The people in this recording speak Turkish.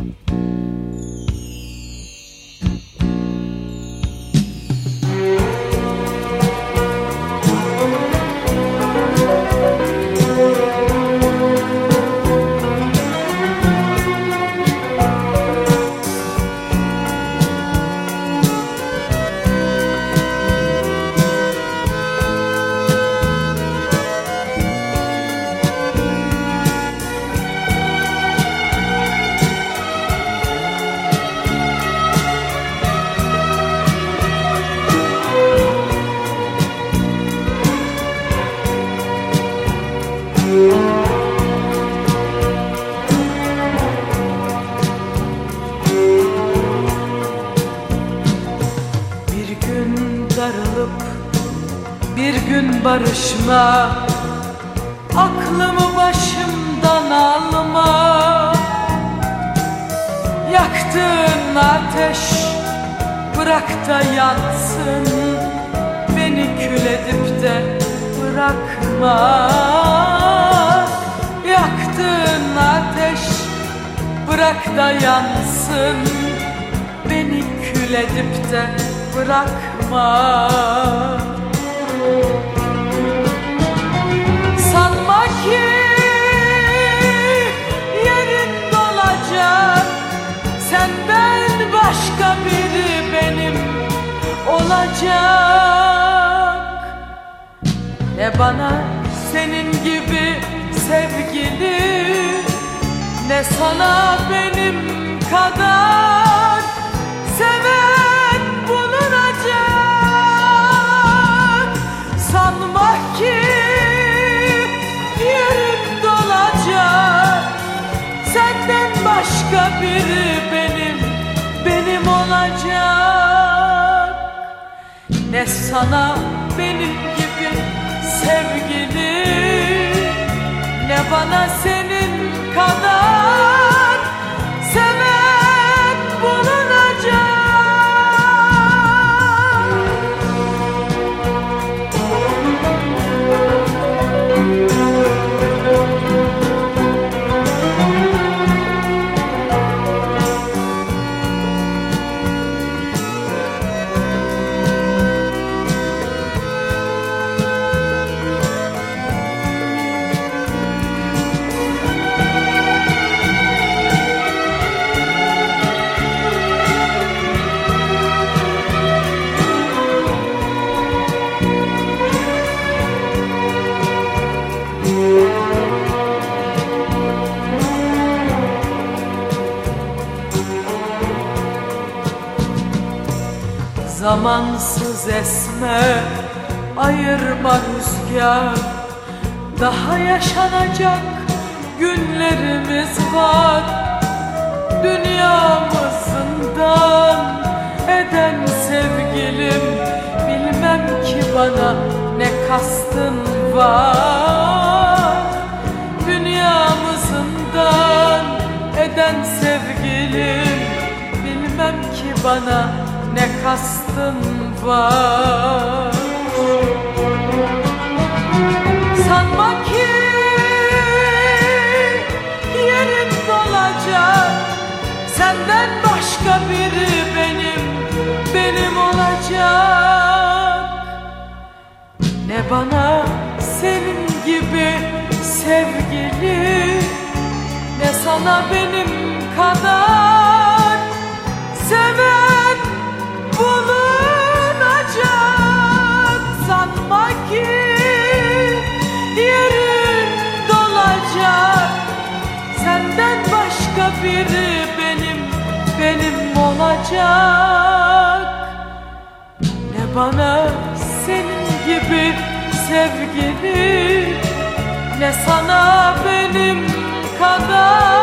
Bir bir gün barışma Aklımı başımdan alma. Yaktığın ateş bırak da yansın Beni kül edip de bırakma. Yaktığın ateş bırak da yansın Beni kül edip de bırakma Sanma ki yerin dolacak. Senden başka biri benim olacak. Ne bana senin gibi sevgili Ne sana benim olacak. Ne sana benim gibi sevgili Ne bana senin Zamansız esme ayırma rüzgar. Daha yaşanacak günlerimiz var. Dünyamızından eden sevgilim Bilmem ki bana ne kastın var. Dünyamızından eden sevgilim Bilmem ki bana ne kastın var. Sanma ki yerin dolacak Senden başka biri benim, benim olacak. Ne bana senin gibi sevgili Ne sana benim kadar biri benim, benim olacak. Ne bana senin gibi sevgili Ne sana benim kadar